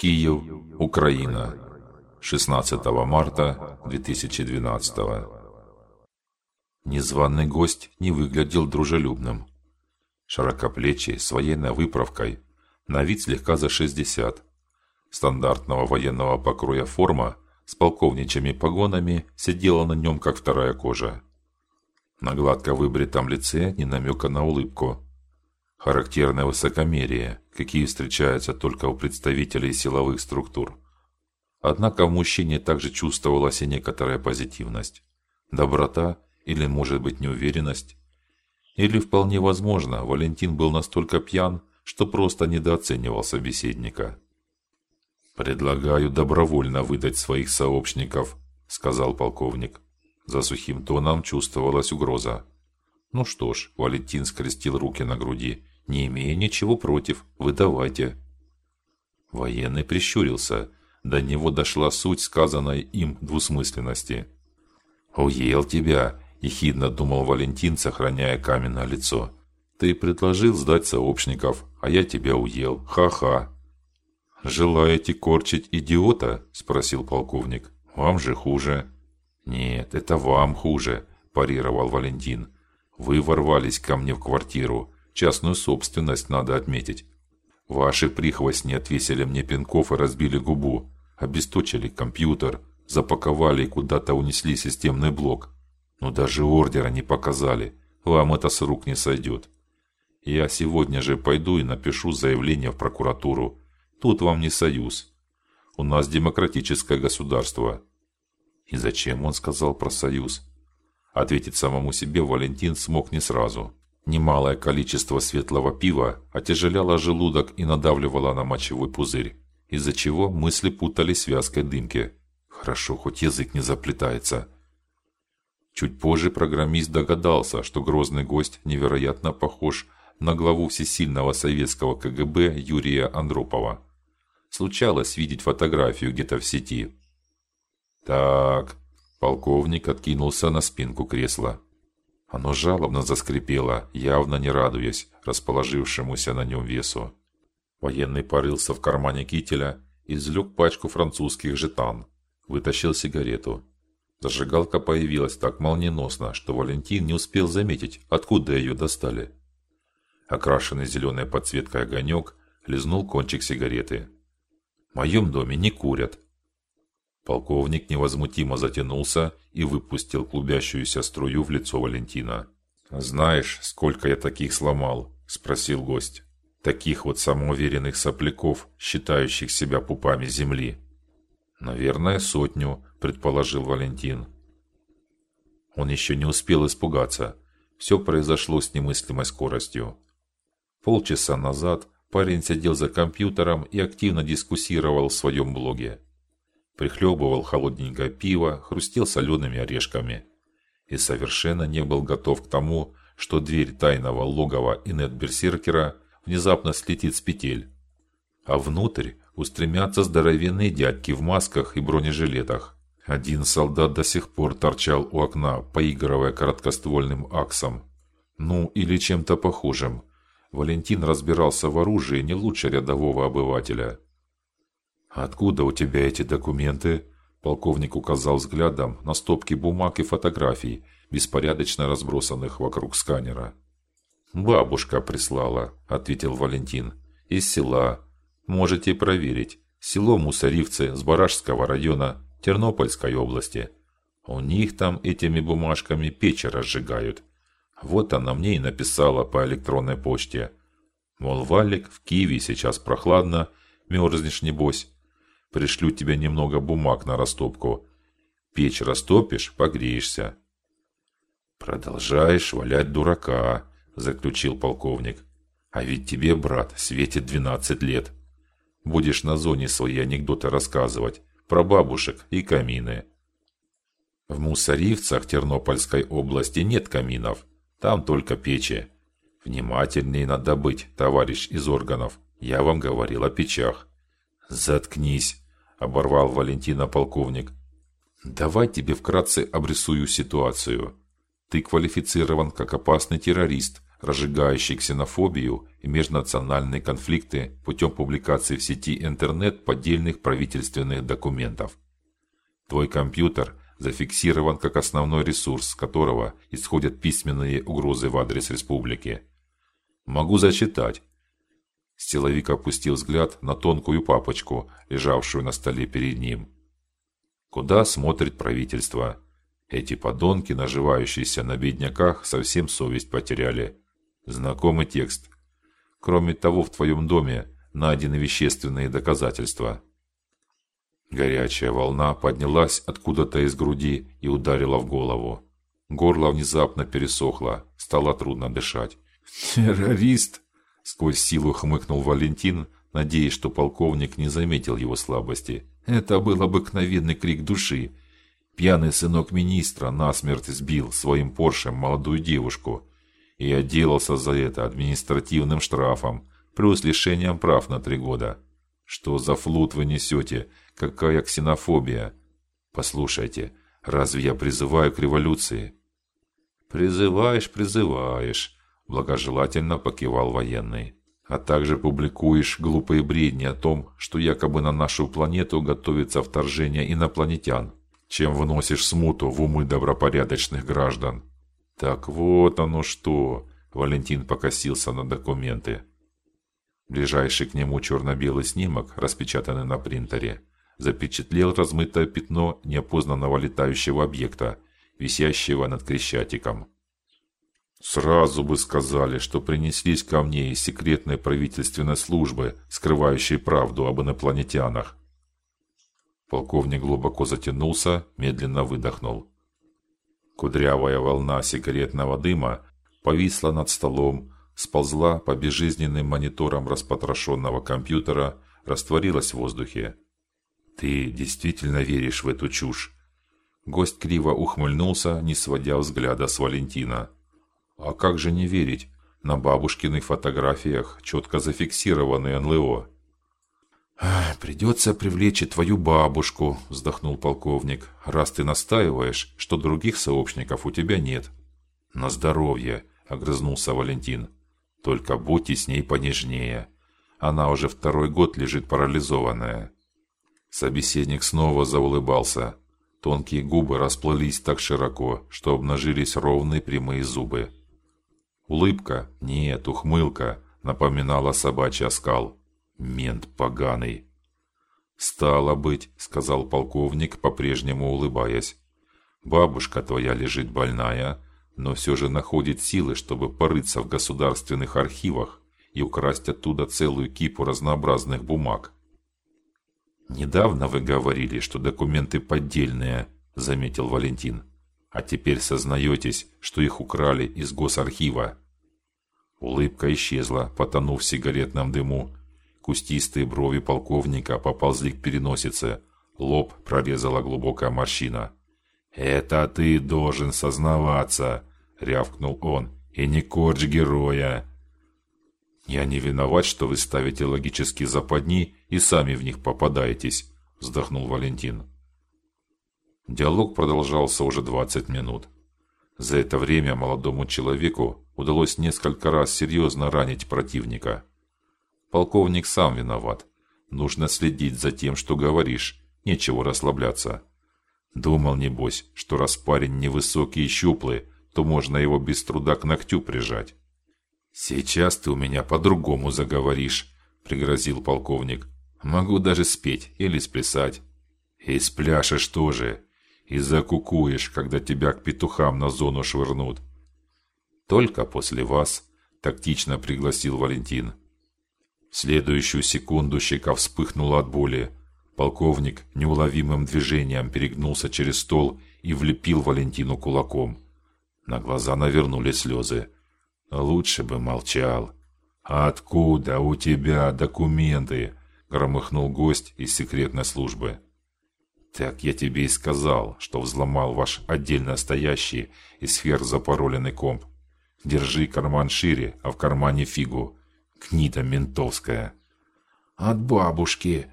Киев, Украина. 16 марта 2012. Незваный гость не выглядел дружелюбным. Широкоплечий, с военной выправкой, на вид слегка за 60. Стандартного военного покроя форма с полковничьими погонами сидела на нем как вторая кожа. На гладко выбритом лице ни намека на улыбку. Характерное высокомерие, какие встречаются только у представителей силовых структур. Однако в мужчине также чувствовалась и некоторая позитивность, доброта или, может быть, неуверенность. Или вполне возможно, Валентин был настолько пьян, что просто недооценивал собеседника. Предлагаю добровольно выдать своих сообщников, сказал полковник. За сухим тоном чувствовалась угроза. Ну что ж, Валентин скрестил руки на груди. Не имея ничего против, выдавайте. Военный прищурился. До него дошла суть сказанной им двусмысленности. Уел тебя, ехидно думал Валентин, сохраняя каменное лицо. Ты предложил сдать сообщников, а я тебя уел. Ха-ха. Желаете корчить идиота? спросил полковник. Вам же хуже. Нет, это вам хуже, парировал Валентин. Вы ворвались ко мне в квартиру, частную собственность надо отметить. Ваши прихвостни отвесили мне пинков и разбили губу, обесточили компьютер, запаковали и куда-то унесли системный блок. Но даже ордера не показали. Вам это с рук не сойдет. Я сегодня же пойду и напишу заявление в прокуратуру. Тут вам не союз. У нас демократическое государство. И зачем он сказал про союз? Ответить самому себе Валентин смог не сразу. Немалое количество светлого пива отяжеляло желудок и надавливало на мочевой пузырь, из-за чего мысли путались в вязкой дымке. Хорошо, хоть язык не заплетается. Чуть позже программист догадался, что грозный гость невероятно похож на главу всесильного советского КГБ Юрия Андропова. Случалось видеть фотографию где-то в сети. Так, полковник откинулся на спинку кресла. Оно жалобно заскрипело, явно не радуясь расположившемуся на нем весу. Военный порылся в кармане кителя, извлек пачку французских жетан, вытащил сигарету. Зажигалка появилась так молниеносно, что Валентин не успел заметить, откуда ее достали. Окрашенный зеленой подсветкой огонек лизнул кончик сигареты. В моем доме не курят. Полковник невозмутимо затянулся и выпустил клубящуюся струю в лицо Валентина. Знаешь, сколько я таких сломал? спросил гость. Таких вот самоуверенных сопляков, считающих себя пупами земли. Наверное, сотню, предположил Валентин. Он еще не успел испугаться. Все произошло с немыслимой скоростью. Полчаса назад парень сидел за компьютером и активно дискуссировал в своем блоге. Прихлебывал холодненькое пиво, хрустел солеными орешками и совершенно не был готов к тому, что дверь тайного логова инет-берсеркера внезапно слетит с петель, а внутрь устремятся здоровенные дядьки в масках и бронежилетах. Один солдат до сих пор торчал у окна, поигрывая короткоствольным аксом, ну или чем-то похожим. Валентин разбирался в оружии не лучше рядового обывателя. Откуда у тебя эти документы? Полковник указал взглядом на стопки бумаг и фотографий, беспорядочно разбросанных вокруг сканера. Бабушка прислала, ответил Валентин. Из села. Можете проверить. Село Мусоривцы с Барашского района Тернопольской области. У них там этими бумажками печи разжигают. Вот она мне и написала по электронной почте. Мол, Валик, в Киеве сейчас прохладно, мерзнешь небось. Пришлю тебе немного бумаг на растопку. Печь растопишь, погреешься. Продолжаешь валять дурака, заключил полковник. А ведь тебе, брат, светит двенадцать лет. Будешь на зоне свои анекдоты рассказывать про бабушек и камины. В Мусоривцах Тернопольской области нет каминов, там только печи. Внимательней надо быть, товарищ из органов. Я вам говорил о печах. Заткнись, оборвал Валентина полковник. Давай тебе вкратце обрисую ситуацию. Ты квалифицирован как опасный террорист, разжигающий ксенофобию и межнациональные конфликты путем публикации в сети интернет поддельных правительственных документов. Твой компьютер зафиксирован как основной ресурс, с которого исходят письменные угрозы в адрес республики. Могу зачитать. Силовик опустил взгляд на тонкую папочку, лежавшую на столе перед ним. Куда смотрит правительство? Эти подонки, наживающиеся на бедняках, совсем совесть потеряли. Знакомый текст. Кроме того, в твоем доме найдены вещественные доказательства. Горячая волна поднялась откуда-то из груди и ударила в голову. Горло внезапно пересохло, стало трудно дышать. Террорист, сквозь силу хмыкнул Валентин, надеясь, что полковник не заметил его слабости. Это был обыкновенный крик души. Пьяный сынок министра насмерть сбил своим Поршем молодую девушку и отделался за это административным штрафом плюс лишением прав на три года. Что за флут вы несете? Какая ксенофобия? Послушайте, разве я призываю к революции? Призываешь, призываешь, благожелательно покивал военный. А также публикуешь глупые бредни о том, что якобы на нашу планету готовится вторжение инопланетян, чем вносишь смуту в умы добропорядочных граждан. Так вот оно что. Валентин покосился на документы. Ближайший к нему черно-белый снимок, распечатанный на принтере, запечатлел размытое пятно неопознанного летающего объекта, висящего над Крещатиком. Сразу бы сказали, что принеслись ко мне из секретной правительственной службы, скрывающей правду об инопланетянах. Полковник глубоко затянулся, медленно выдохнул. Кудрявая волна сигаретного дыма повисла над столом, сползла по безжизненным мониторам распотрошенного компьютера, растворилась в воздухе. Ты действительно веришь в эту чушь? Гость криво ухмыльнулся, не сводя взгляда с Валентина. А как же не верить? На бабушкиных фотографиях четко зафиксированы НЛО. Придется привлечь и твою бабушку, вздохнул полковник. Раз ты настаиваешь, что других сообщников у тебя нет. На здоровье, огрызнулся Валентин. Только будьте с ней понежнее. Она уже второй год лежит парализованная. Собеседник снова заулыбался. Тонкие губы расплылись так широко, что обнажились ровные прямые зубы. Улыбка, нет, ухмылка напоминала собачий оскал. Мент поганый. Стало быть, сказал полковник, по-прежнему улыбаясь. Бабушка твоя лежит больная, но все же находит силы, чтобы порыться в государственных архивах и украсть оттуда целую кипу разнообразных бумаг. Недавно вы говорили, что документы поддельные, заметил Валентин. А теперь сознаетесь, что их украли из госархива. Улыбка исчезла, потонув в сигаретном дыму, Кустистые брови полковника поползли к переносице, лоб прорезала глубокая морщина. "Это ты должен сознаваться", рявкнул он. "И не корч героя". "Я не виноват, что вы ставите логические западни и сами в них попадаетесь", вздохнул Валентин. Диалог продолжался уже двадцать минут. За это время молодому человеку удалось несколько раз серьезно ранить противника. Полковник сам виноват. Нужно следить за тем, что говоришь. Нечего расслабляться. Думал небось, что раз парень невысокий и щуплый, то можно его без труда к ногтю прижать. Сейчас ты у меня по-другому заговоришь, пригрозил полковник. Могу даже спеть или сплясать. И спляшешь тоже, и закукуешь, когда тебя к петухам на зону швырнут. Только после вас, тактично пригласил Валентин. В следующую секунду щека вспыхнула от боли. Полковник неуловимым движением перегнулся через стол и влепил Валентину кулаком. На глаза навернулись слезы. Лучше бы молчал. откуда у тебя документы? громыхнул гость из секретной службы. Так я тебе и сказал, что взломал ваш отдельно стоящий из сфер запароленный комп. Держи карман шире, а в кармане фигу. Книта ментовская. От бабушки.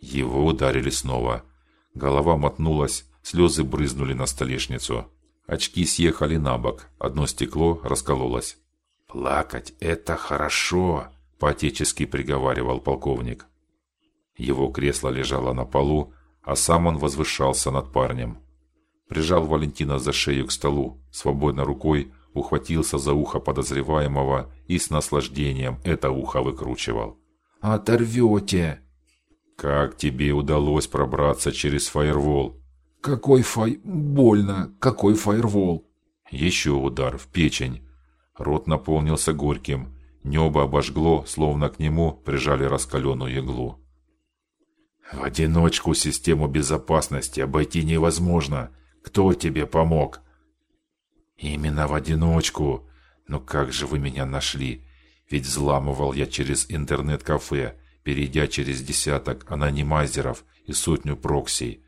Его ударили снова. Голова мотнулась, слезы брызнули на столешницу. Очки съехали на бок, одно стекло раскололось. Плакать это хорошо, поотечески приговаривал полковник. Его кресло лежало на полу, а сам он возвышался над парнем. Прижал Валентина за шею к столу, свободной рукой ухватился за ухо подозреваемого и с наслаждением это ухо выкручивал. Оторвете. Как тебе удалось пробраться через фаервол? Какой фай... Больно. Какой фаервол? Еще удар в печень. Рот наполнился горьким. Небо обожгло, словно к нему прижали раскаленную иглу. В одиночку систему безопасности обойти невозможно. Кто тебе помог? Именно в одиночку. Но как же вы меня нашли? Ведь взламывал я через интернет-кафе, перейдя через десяток анонимайзеров и сотню прокси.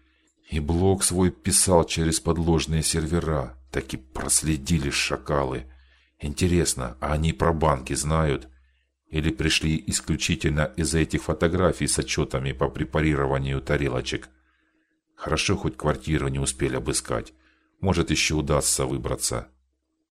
И блог свой писал через подложные сервера. Так и проследили шакалы. Интересно, а они про банки знают? Или пришли исключительно из-за этих фотографий с отчетами по препарированию тарелочек? Хорошо хоть квартиру не успели обыскать. Может, еще удастся выбраться.